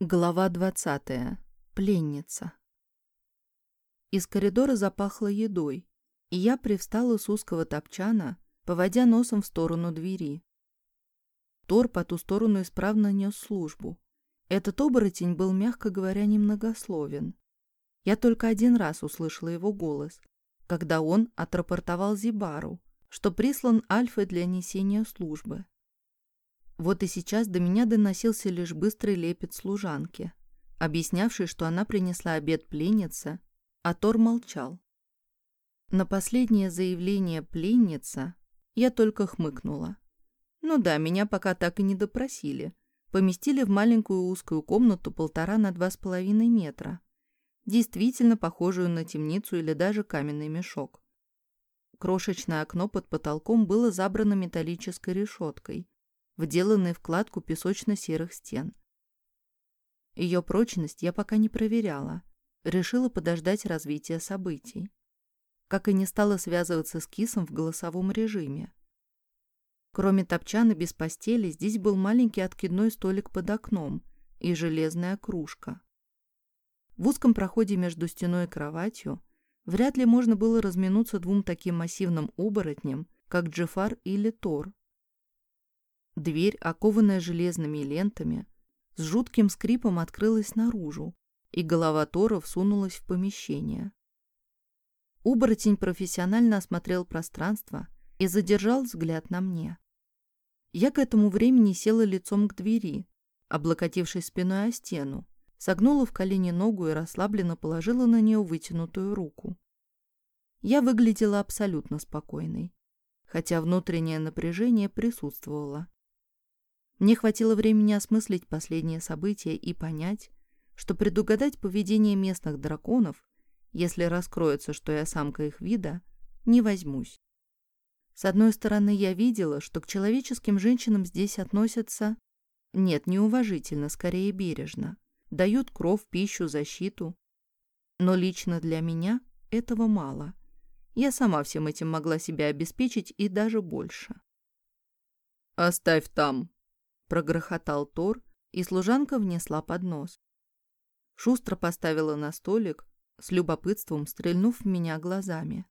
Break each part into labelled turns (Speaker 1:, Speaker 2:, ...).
Speaker 1: Глава 20. Пленница. Из коридора запахло едой, и я привстала с узкого топчана, поводя носом в сторону двери. Тор по ту сторону исправно нес службу. Этот оборотень был, мягко говоря, немногословен. Я только один раз услышала его голос, когда он отрапортовал Зибару, что прислан Альфой для несения службы. Вот и сейчас до меня доносился лишь быстрый лепет служанки, объяснявший, что она принесла обед пленнице, а Тор молчал. На последнее заявление «пленница» я только хмыкнула. Ну да, меня пока так и не допросили. Поместили в маленькую узкую комнату полтора на два с половиной метра, действительно похожую на темницу или даже каменный мешок. Крошечное окно под потолком было забрано металлической решеткой, вделанной в кладку песочно-серых стен. Ее прочность я пока не проверяла, решила подождать развития событий. Как и не стала связываться с кисом в голосовом режиме. Кроме топчана без постели, здесь был маленький откидной столик под окном и железная кружка. В узком проходе между стеной и кроватью вряд ли можно было разминуться двум таким массивным оборотням, как Джефар или Тор, Дверь, окованная железными лентами, с жутким скрипом открылась наружу, и голова Тора всунулась в помещение. Уборотень профессионально осмотрел пространство и задержал взгляд на мне. Я к этому времени села лицом к двери, облокотившись спиной о стену, согнула в колени ногу и расслабленно положила на нее вытянутую руку. Я выглядела абсолютно спокойной, хотя внутреннее напряжение присутствовало. Мне хватило времени осмыслить последние события и понять, что предугадать поведение местных драконов, если раскроется, что я самка их вида, не возьмусь. С одной стороны, я видела, что к человеческим женщинам здесь относятся... Нет, неуважительно, скорее бережно. Дают кров, пищу, защиту. Но лично для меня этого мало. Я сама всем этим могла себя обеспечить и даже больше. «Оставь там», Прогрохотал Тор, и служанка внесла поднос. Шустро поставила на столик, с любопытством стрельнув в меня глазами.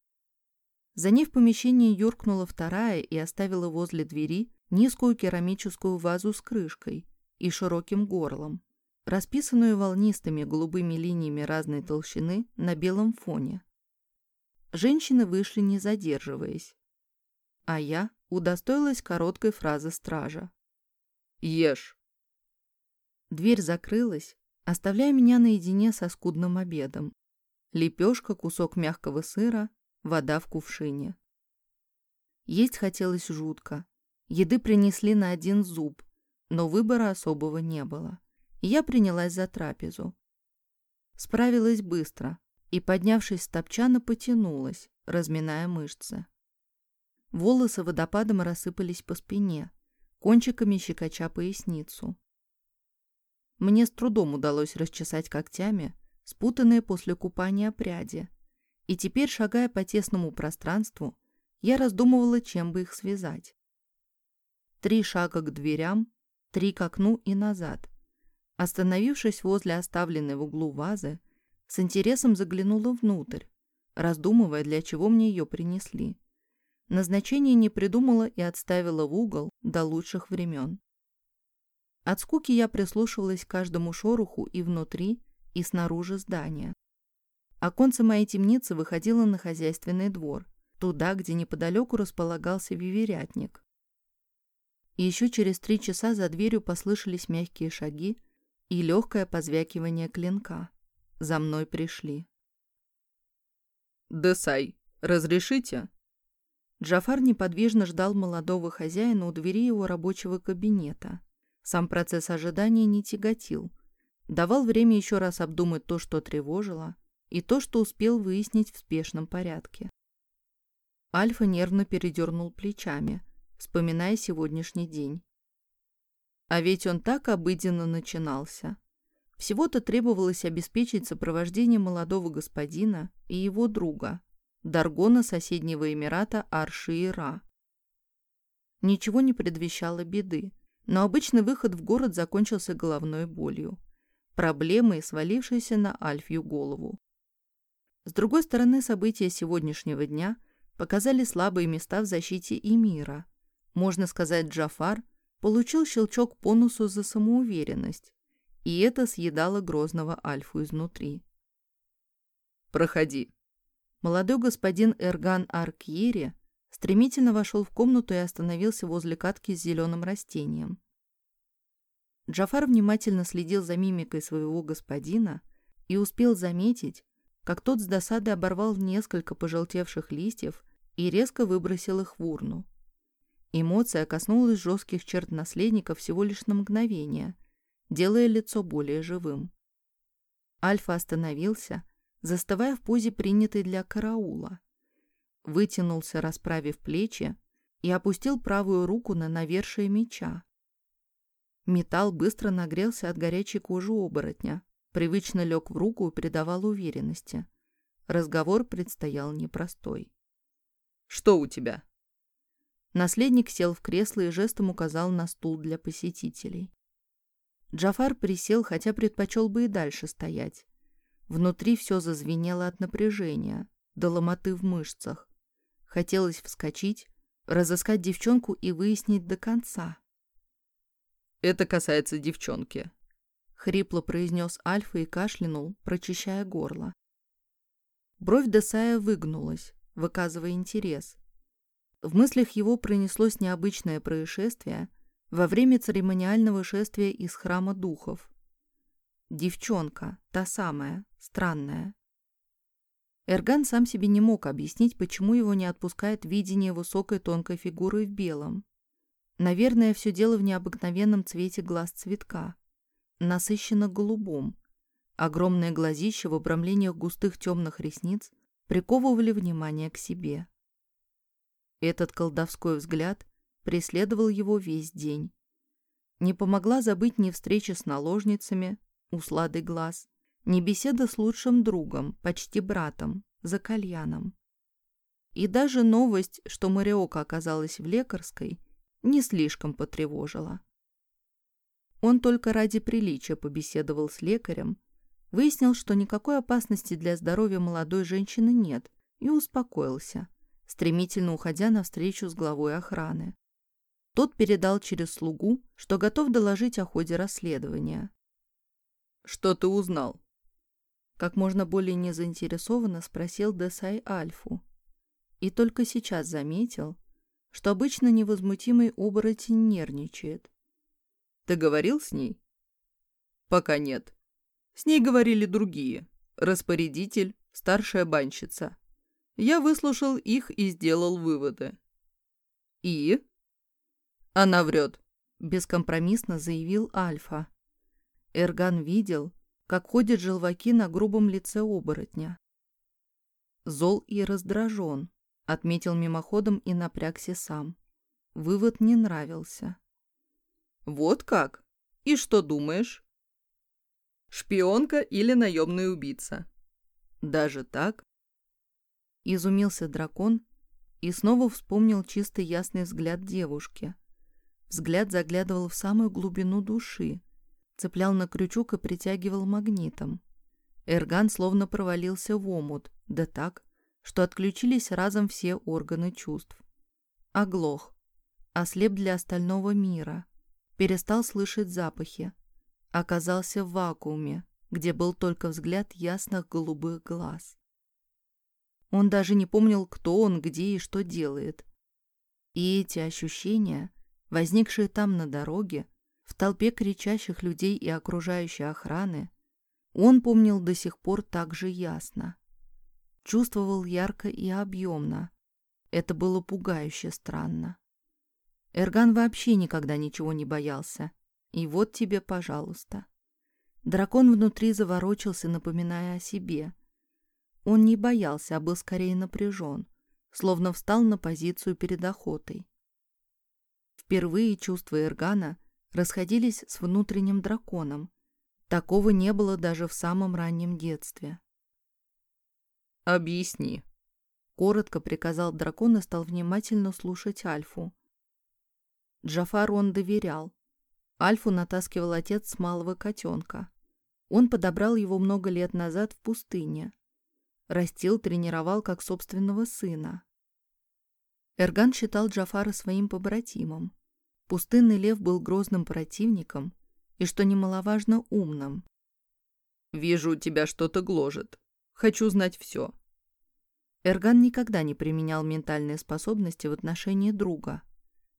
Speaker 1: За ней в помещении юркнула вторая и оставила возле двери низкую керамическую вазу с крышкой и широким горлом, расписанную волнистыми голубыми линиями разной толщины на белом фоне. Женщины вышли, не задерживаясь. А я удостоилась короткой фразы стража. Ешь. Дверь закрылась, оставляя меня наедине со скудным обедом. Лепешка, кусок мягкого сыра, вода в кувшине. Есть хотелось жутко. Еды принесли на один зуб, но выбора особого не было. И я принялась за трапезу. Справилась быстро и, поднявшись с топчана, потянулась, разминая мышцы. Волосы водопадом рассыпались по спине, кончиками щекоча поясницу. Мне с трудом удалось расчесать когтями спутанные после купания пряди, и теперь, шагая по тесному пространству, я раздумывала, чем бы их связать. Три шага к дверям, три к окну и назад. Остановившись возле оставленной в углу вазы, с интересом заглянула внутрь, раздумывая, для чего мне ее принесли. Назначение не придумала и отставила в угол до лучших времен. От скуки я прислушивалась к каждому шороху и внутри, и снаружи здания. Оконце моей темницы выходило на хозяйственный двор, туда, где неподалеку располагался виверятник. И еще через три часа за дверью послышались мягкие шаги и легкое позвякивание клинка. За мной пришли. «Десай, разрешите?» Джафар неподвижно ждал молодого хозяина у двери его рабочего кабинета. Сам процесс ожидания не тяготил. Давал время еще раз обдумать то, что тревожило, и то, что успел выяснить в спешном порядке. Альфа нервно передернул плечами, вспоминая сегодняшний день. А ведь он так обыденно начинался. Всего-то требовалось обеспечить сопровождение молодого господина и его друга, Даргона соседнего Эмирата Арши-Ира. Ничего не предвещало беды, но обычный выход в город закончился головной болью. проблемой, свалившейся на Альфью голову. С другой стороны, события сегодняшнего дня показали слабые места в защите Эмира. Можно сказать, Джафар получил щелчок по носу за самоуверенность, и это съедало грозного Альфу изнутри.
Speaker 2: «Проходи».
Speaker 1: Молодой господин Эрган Аркьери стремительно вошел в комнату и остановился возле катки с зеленым растением. Джафар внимательно следил за мимикой своего господина и успел заметить, как тот с досадой оборвал несколько пожелтевших листьев и резко выбросил их в урну. Эмоция коснулась жестких черт наследника всего лишь на мгновение, делая лицо более живым. Альфа остановился, застывая в позе, принятой для караула. Вытянулся, расправив плечи, и опустил правую руку на навершие меча. Металл быстро нагрелся от горячей кожи оборотня, привычно лег в руку и придавал уверенности. Разговор предстоял непростой.
Speaker 2: «Что у тебя?»
Speaker 1: Наследник сел в кресло и жестом указал на стул для посетителей. Джафар присел, хотя предпочел бы и дальше стоять. Внутри все зазвенело от напряжения, до ломоты в мышцах. Хотелось вскочить, разыскать девчонку и выяснить до конца.
Speaker 2: «Это касается девчонки», —
Speaker 1: хрипло произнес Альфа и кашлянул, прочищая горло. Бровь Десая выгнулась, выказывая интерес. В мыслях его пронеслось необычное происшествие во время церемониального шествия из храма духов. Девчонка, та самая, странная. Эрган сам себе не мог объяснить, почему его не отпускает видение высокой тонкой фигуры в белом. Наверное, все дело в необыкновенном цвете глаз цветка насыщенно голубом. Огромные глазища в обрамлениях густых темных ресниц приковывали внимание к себе. Этот колдовской взгляд преследовал его весь день. Не помогла забыть ни встреча с наложницами, усладый глаз, ни беседа с лучшим другом, почти братом, за кальяном. И даже новость, что Мариока оказалась в лекарской, не слишком потревожила. Он только ради приличия побеседовал с лекарем, выяснил, что никакой опасности для здоровья молодой женщины нет, и успокоился, стремительно уходя навстречу с главой охраны. Тот передал через слугу, что готов доложить о ходе расследования.
Speaker 2: «Что ты узнал?»
Speaker 1: Как можно более незаинтересованно спросил Десай Альфу. И только сейчас заметил, что обычно невозмутимый оборотень нервничает.
Speaker 2: Ты говорил с ней? Пока нет. С ней говорили другие. Распорядитель, старшая банщица. Я выслушал их и сделал выводы. И? Она врет.
Speaker 1: Бескомпромиссно заявил Альфа. Эрган видел, как ходят желваки на грубом лице оборотня. Зол и раздражен, отметил мимоходом и напрягся сам. Вывод не нравился.
Speaker 2: Вот как? И что думаешь? Шпионка или наемный убийца?
Speaker 1: Даже так? Изумился дракон и снова вспомнил чистый ясный взгляд девушки. Взгляд заглядывал в самую глубину души, цеплял на крючок и притягивал магнитом. Эрган словно провалился в омут, да так, что отключились разом все органы чувств. Оглох, ослеп для остального мира — перестал слышать запахи. Оказался в вакууме, где был только взгляд ясных голубых глаз. Он даже не помнил, кто он, где и что делает. И эти ощущения, возникшие там на дороге, в толпе кричащих людей и окружающей охраны, он помнил до сих пор так же ясно. Чувствовал ярко и объемно. Это было пугающе странно. Эрган вообще никогда ничего не боялся. И вот тебе, пожалуйста. Дракон внутри заворочился, напоминая о себе. Он не боялся, а был скорее напряжен, словно встал на позицию перед охотой. Впервые чувства Эргана расходились с внутренним драконом. Такого не было даже в самом раннем детстве.
Speaker 2: «Объясни», —
Speaker 1: коротко приказал дракон и стал внимательно слушать Альфу. Джафару он доверял. Альфу натаскивал отец с малого котенка. Он подобрал его много лет назад в пустыне. Растил, тренировал как собственного сына. Эрган считал Джафара своим побратимом. Пустынный лев был грозным противником и, что немаловажно, умным.
Speaker 2: «Вижу, тебя что-то гложет. Хочу знать все».
Speaker 1: Эрган никогда не применял ментальные способности в отношении друга.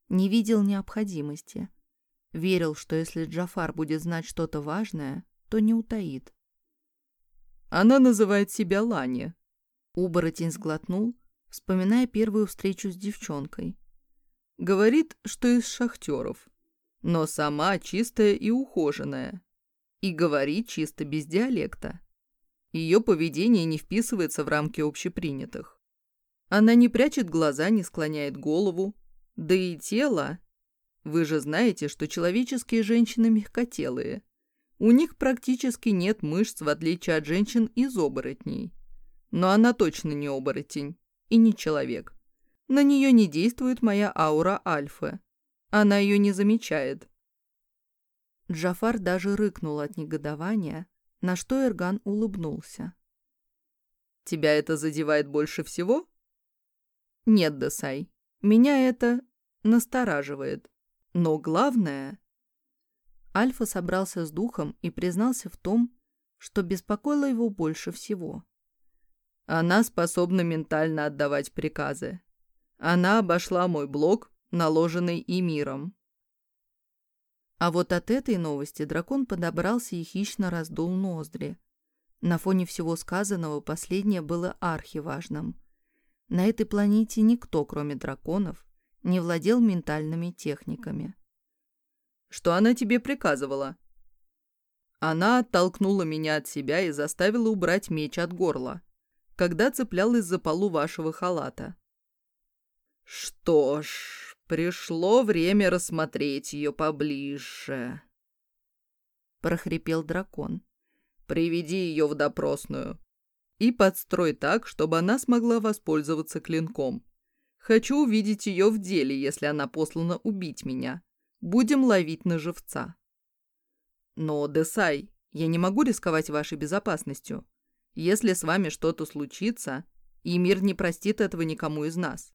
Speaker 1: Не видел необходимости. Верил, что если Джафар будет знать что-то важное, то не утаит.
Speaker 2: «Она называет себя Лани».
Speaker 1: Уборотень сглотнул, вспоминая первую встречу с девчонкой.
Speaker 2: Говорит, что из шахтеров, но сама чистая и ухоженная. И говорит чисто без диалекта. Ее поведение не вписывается в рамки общепринятых. Она не прячет глаза, не склоняет голову. Да и тело. Вы же знаете, что человеческие женщины мягкотелые. У них практически нет мышц, в отличие от женщин из оборотней. Но она точно не оборотень и не человек. На нее не действует моя аура альфа. Она ее не замечает.
Speaker 1: Джафар даже рыкнул от негодования, на что Эрган улыбнулся.
Speaker 2: «Тебя это задевает больше всего?»
Speaker 1: «Нет, Десай, меня это настораживает. Но главное...» Альфа собрался с духом и признался в том, что беспокоило его больше всего.
Speaker 2: Она способна ментально отдавать приказы. Она обошла мой блок, наложенный и миром.
Speaker 1: А вот от этой новости дракон подобрался и хищно раздул ноздри. На фоне всего сказанного последнее было архиважным. На этой планете никто, кроме драконов, не владел ментальными техниками.
Speaker 2: «Что она тебе приказывала?» Она оттолкнула меня от себя и заставила убрать меч от горла когда цеплялась за полу вашего халата. Что ж, пришло время рассмотреть ее поближе.
Speaker 1: прохрипел дракон.
Speaker 2: Приведи ее в допросную и подстрой так, чтобы она смогла воспользоваться клинком. Хочу увидеть ее в деле, если она послана убить меня. Будем ловить на живца. Но, Десай, я не могу рисковать вашей безопасностью. Если с вами что-то случится, и мир не простит этого никому из нас.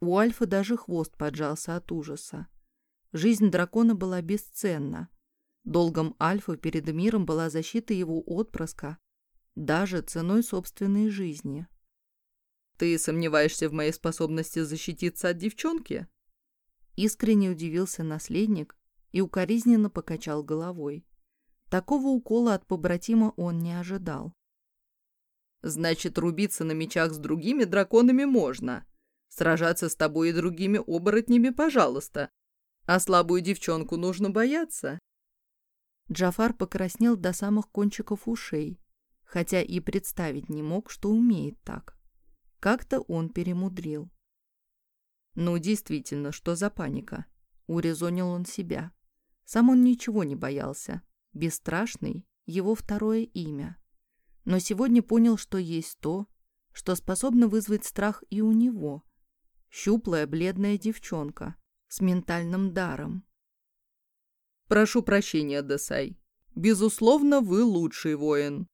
Speaker 1: У Альфа даже хвост поджался от ужаса. Жизнь дракона была бесценна. Долгом Альфа перед миром была защита его отпрыска, даже ценой собственной жизни.
Speaker 2: «Ты сомневаешься в моей способности защититься от девчонки?»
Speaker 1: Искренне удивился наследник и укоризненно покачал головой. Такого укола от побратима он не ожидал.
Speaker 2: «Значит, рубиться на мечах с другими драконами можно. Сражаться с тобой и другими оборотнями, пожалуйста. А слабую девчонку нужно бояться».
Speaker 1: Джафар покраснел до самых кончиков ушей, хотя и представить не мог, что умеет так. Как-то он перемудрил. «Ну, действительно, что за паника?» — урезонил он себя. Сам он ничего не боялся. Бесстрашный — его второе имя. Но сегодня понял, что есть то, что способно вызвать страх и у него. Щуплая, бледная девчонка с ментальным даром.
Speaker 2: «Прошу прощения, Десай. Безусловно, вы лучший воин.